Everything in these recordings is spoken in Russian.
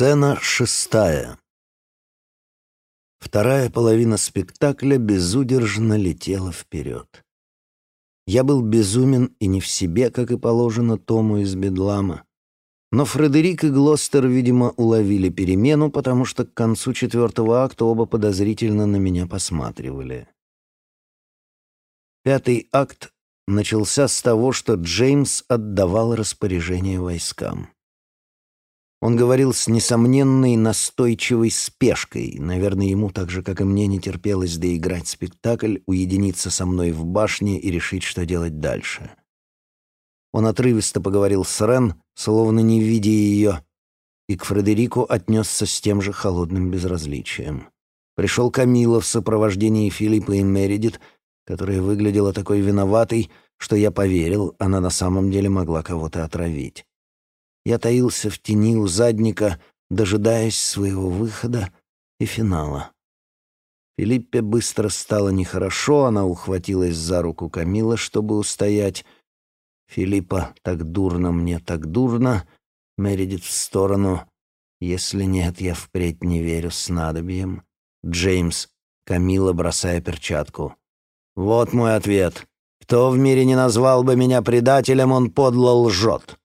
Сцена шестая. Вторая половина спектакля безудержно летела вперед. Я был безумен и не в себе, как и положено Тому из Бедлама. Но Фредерик и Глостер, видимо, уловили перемену, потому что к концу четвертого акта оба подозрительно на меня посматривали. Пятый акт начался с того, что Джеймс отдавал распоряжение войскам. Он говорил с несомненной настойчивой спешкой. Наверное, ему так же, как и мне, не терпелось доиграть спектакль, уединиться со мной в башне и решить, что делать дальше. Он отрывисто поговорил с Рен, словно не видя ее, и к Фредерику отнесся с тем же холодным безразличием. Пришел Камила в сопровождении Филиппа и Мередит, которая выглядела такой виноватой, что я поверил, она на самом деле могла кого-то отравить. Я таился в тени у задника, дожидаясь своего выхода и финала. Филиппе быстро стало нехорошо, она ухватилась за руку Камила, чтобы устоять. Филиппа «так дурно мне, так дурно», Мередит в сторону «если нет, я впредь не верю снадобьем». Джеймс, Камила, бросая перчатку. «Вот мой ответ. Кто в мире не назвал бы меня предателем, он подло лжет».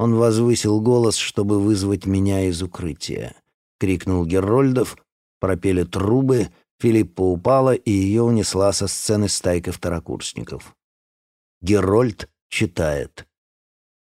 Он возвысил голос, чтобы вызвать меня из укрытия. Крикнул Герольдов, пропели трубы, Филиппа упала, и ее унесла со сцены стайка второкурсников. Герольд читает.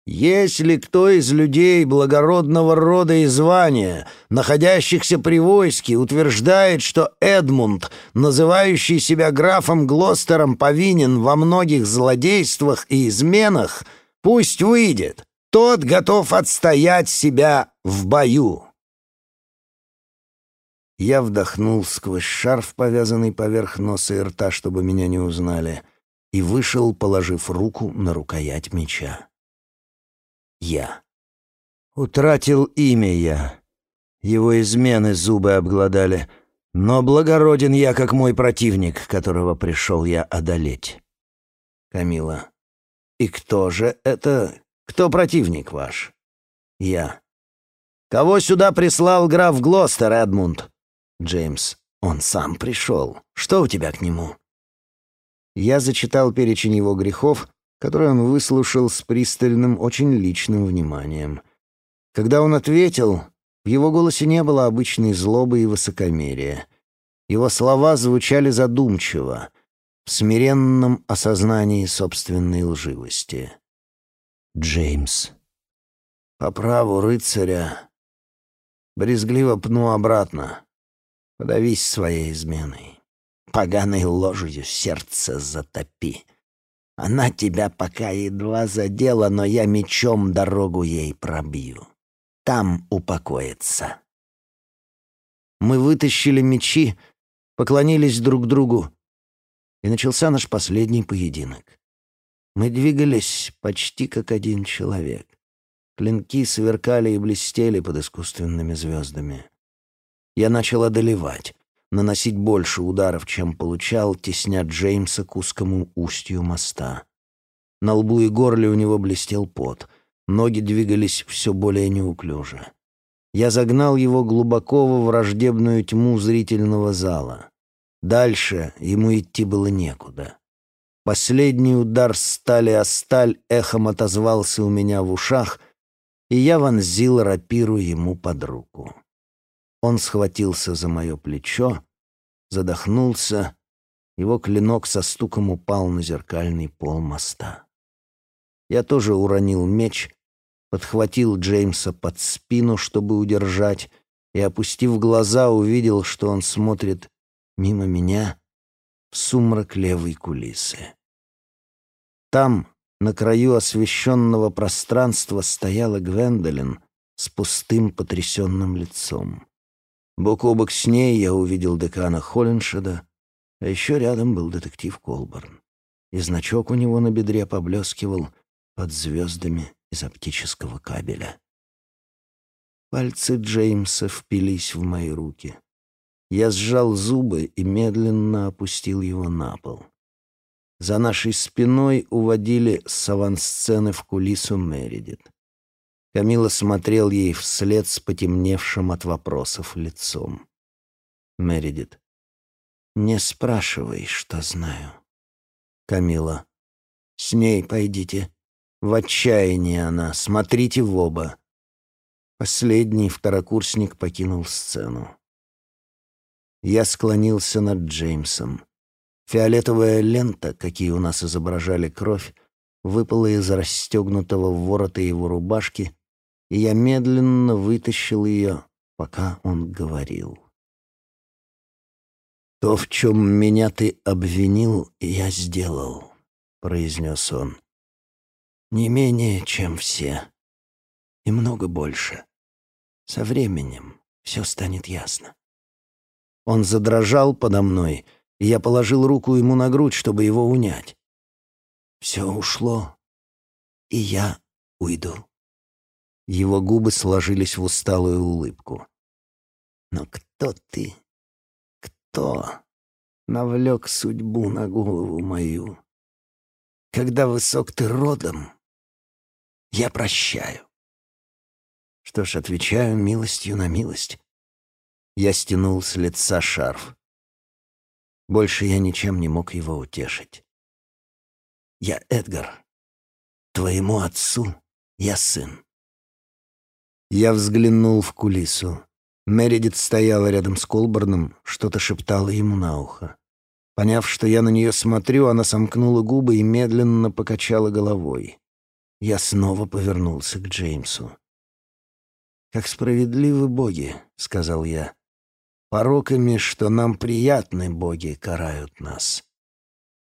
«Если кто из людей благородного рода и звания, находящихся при войске, утверждает, что Эдмунд, называющий себя графом Глостером, повинен во многих злодействах и изменах, пусть выйдет, тот готов отстоять себя в бою. Я вдохнул сквозь шарф, повязанный поверх носа и рта, чтобы меня не узнали, и вышел, положив руку на рукоять меча. Я. Утратил имя я. Его измены зубы обглодали, но благороден я, как мой противник, которого пришел я одолеть. Камила. И кто же это кто противник ваш? Я. Кого сюда прислал граф Глостер, Эдмунд? Джеймс. Он сам пришел. Что у тебя к нему? Я зачитал перечень его грехов, который он выслушал с пристальным, очень личным вниманием. Когда он ответил, в его голосе не было обычной злобы и высокомерия. Его слова звучали задумчиво, в смиренном осознании собственной лживости. Джеймс. По праву рыцаря брезгливо пну обратно. Подавись своей изменой. Поганой ложью сердце затопи. Она тебя пока едва задела, но я мечом дорогу ей пробью. Там упокоится. Мы вытащили мечи, поклонились друг другу, и начался наш последний поединок. Мы двигались почти как один человек. Клинки сверкали и блестели под искусственными звездами. Я начал одолевать, наносить больше ударов, чем получал, тесня Джеймса к узкому устью моста. На лбу и горле у него блестел пот, ноги двигались все более неуклюже. Я загнал его глубоко во враждебную тьму зрительного зала. Дальше ему идти было некуда. Последний удар стали о сталь эхом отозвался у меня в ушах, и я вонзил рапиру ему под руку. Он схватился за мое плечо, задохнулся, его клинок со стуком упал на зеркальный пол моста. Я тоже уронил меч, подхватил Джеймса под спину, чтобы удержать, и, опустив глаза, увидел, что он смотрит мимо меня в сумрак левой кулисы. Там, на краю освещенного пространства, стояла Гвендолин с пустым потрясенным лицом. Бок о бок с ней я увидел декана Холлиншеда, а еще рядом был детектив Колборн. И значок у него на бедре поблескивал под звездами из оптического кабеля. Пальцы Джеймса впились в мои руки. Я сжал зубы и медленно опустил его на пол. За нашей спиной уводили с авансцены в кулису Мередит. Камила смотрел ей вслед с потемневшим от вопросов лицом. Мередит. «Не спрашивай, что знаю». Камила. «С ней пойдите. В отчаянии она. Смотрите в оба». Последний второкурсник покинул сцену. Я склонился над Джеймсом. Фиолетовая лента, какие у нас изображали кровь, выпала из расстегнутого ворота его рубашки, и я медленно вытащил ее, пока он говорил. «То, в чем меня ты обвинил, я сделал», — произнес он. «Не менее, чем все. И много больше. Со временем все станет ясно». Он задрожал подо мной, и я положил руку ему на грудь, чтобы его унять. «Все ушло, и я уйду». Его губы сложились в усталую улыбку. «Но кто ты?» кто навлек судьбу на голову мою. Когда высок ты родом, я прощаю. Что ж, отвечаю милостью на милость. Я стянул с лица шарф. Больше я ничем не мог его утешить. Я Эдгар. Твоему отцу я сын. Я взглянул в кулису. Мередит стояла рядом с Колборном, что-то шептала ему на ухо. Поняв, что я на нее смотрю, она сомкнула губы и медленно покачала головой. Я снова повернулся к Джеймсу. «Как справедливы боги», — сказал я. «Пороками, что нам приятны боги, карают нас».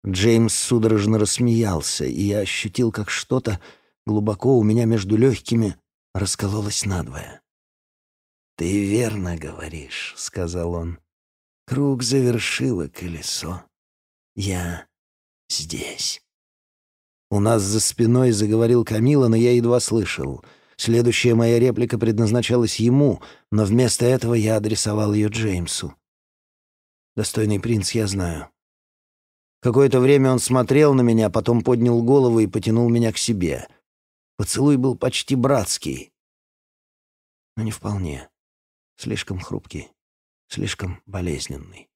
Джеймс судорожно рассмеялся, и я ощутил, как что-то глубоко у меня между легкими раскололось надвое. «Ты верно говоришь», — сказал он. «Круг завершило колесо. Я здесь». У нас за спиной заговорил Камила, но я едва слышал. Следующая моя реплика предназначалась ему, но вместо этого я адресовал ее Джеймсу. «Достойный принц, я знаю». Какое-то время он смотрел на меня, потом поднял голову и потянул меня к себе. Поцелуй был почти братский, но не вполне. Слишком хрупкий, слишком болезненный.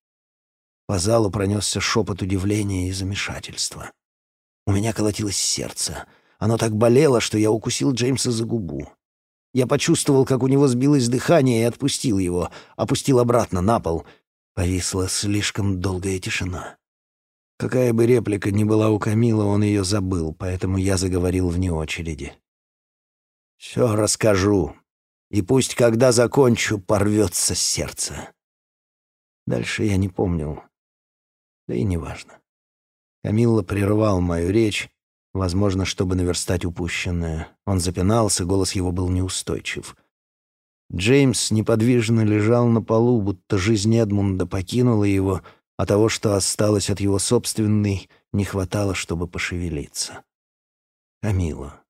По залу пронесся шепот удивления и замешательства. У меня колотилось сердце. Оно так болело, что я укусил Джеймса за губу. Я почувствовал, как у него сбилось дыхание, и отпустил его. Опустил обратно на пол. Повисла слишком долгая тишина. Какая бы реплика ни была у Камила, он ее забыл, поэтому я заговорил вне очереди. «Все расскажу», и пусть, когда закончу, порвется сердце. Дальше я не помнил, да и неважно. Камилла прервал мою речь, возможно, чтобы наверстать упущенное. Он запинался, голос его был неустойчив. Джеймс неподвижно лежал на полу, будто жизнь Эдмунда покинула его, а того, что осталось от его собственной, не хватало, чтобы пошевелиться. Камила.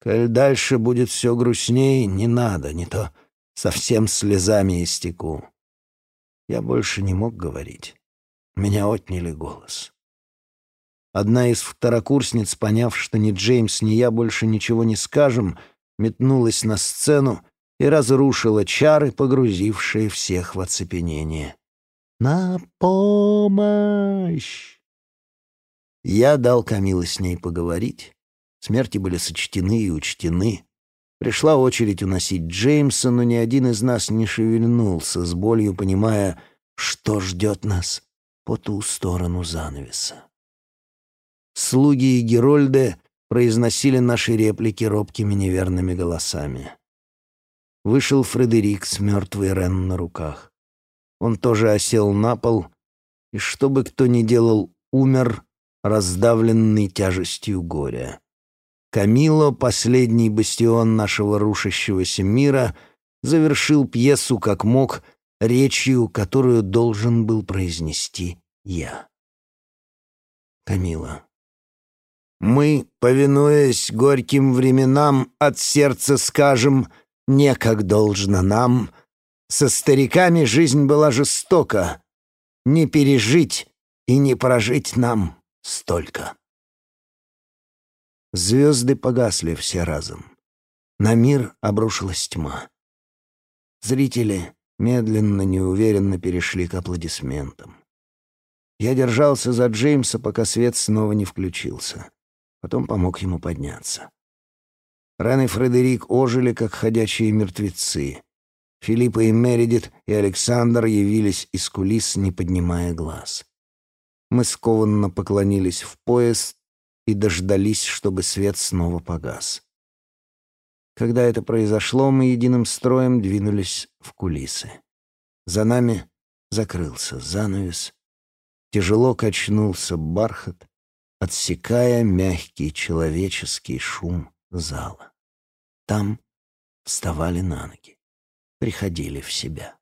Коль дальше будет все грустней, не надо, не то совсем слезами истеку. Я больше не мог говорить. Меня отняли голос. Одна из второкурсниц, поняв, что ни Джеймс, ни я больше ничего не скажем, метнулась на сцену и разрушила чары, погрузившие всех в оцепенение. «На помощь!» Я дал Камиле с ней поговорить, Смерти были сочтены и учтены. Пришла очередь уносить Джеймса, но ни один из нас не шевельнулся, с болью понимая, что ждет нас по ту сторону занавеса. Слуги и Герольды произносили наши реплики робкими неверными голосами. Вышел Фредерик с мертвой Рен на руках. Он тоже осел на пол, и что бы кто ни делал, умер, раздавленный тяжестью горя. Камило, последний бастион нашего рушащегося мира, завершил пьесу как мог речью, которую должен был произнести я. Камила. Мы, повинуясь горьким временам, от сердца скажем «не как должно нам». Со стариками жизнь была жестока, не пережить и не прожить нам столько. Звезды погасли все разом. На мир обрушилась тьма. Зрители медленно, неуверенно перешли к аплодисментам. Я держался за Джеймса, пока свет снова не включился. Потом помог ему подняться. Ран и Фредерик ожили, как ходячие мертвецы. Филиппа и Мередит и Александр явились из кулис, не поднимая глаз. Мы скованно поклонились в пояс и дождались, чтобы свет снова погас. Когда это произошло, мы единым строем двинулись в кулисы. За нами закрылся занавес, тяжело качнулся бархат, отсекая мягкий человеческий шум зала. Там вставали на ноги, приходили в себя.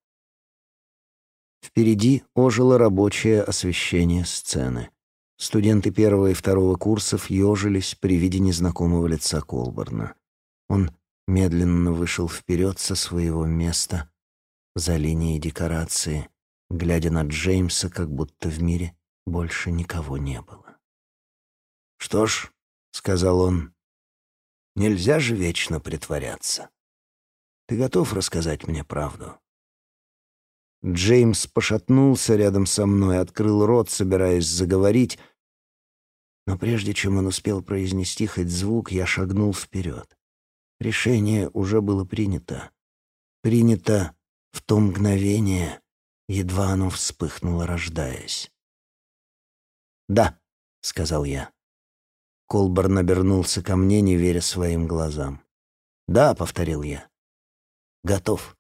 Впереди ожило рабочее освещение сцены. Студенты первого и второго курсов ежились при виде незнакомого лица Колборна. Он медленно вышел вперед со своего места за линией декорации, глядя на Джеймса, как будто в мире больше никого не было. «Что ж», — сказал он, — «нельзя же вечно притворяться. Ты готов рассказать мне правду?» Джеймс пошатнулся рядом со мной, открыл рот, собираясь заговорить, но прежде чем он успел произнести хоть звук, я шагнул вперед. Решение уже было принято. Принято в то мгновение, едва оно вспыхнуло, рождаясь. «Да», — сказал я. Колборн обернулся ко мне, не веря своим глазам. «Да», — повторил я. «Готов».